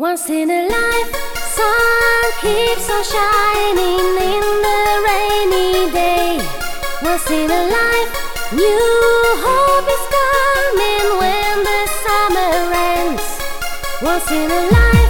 Once in a life, sun keeps on shining in the rainy day. Once in a life, new hope is coming when the summer ends. Once in a life,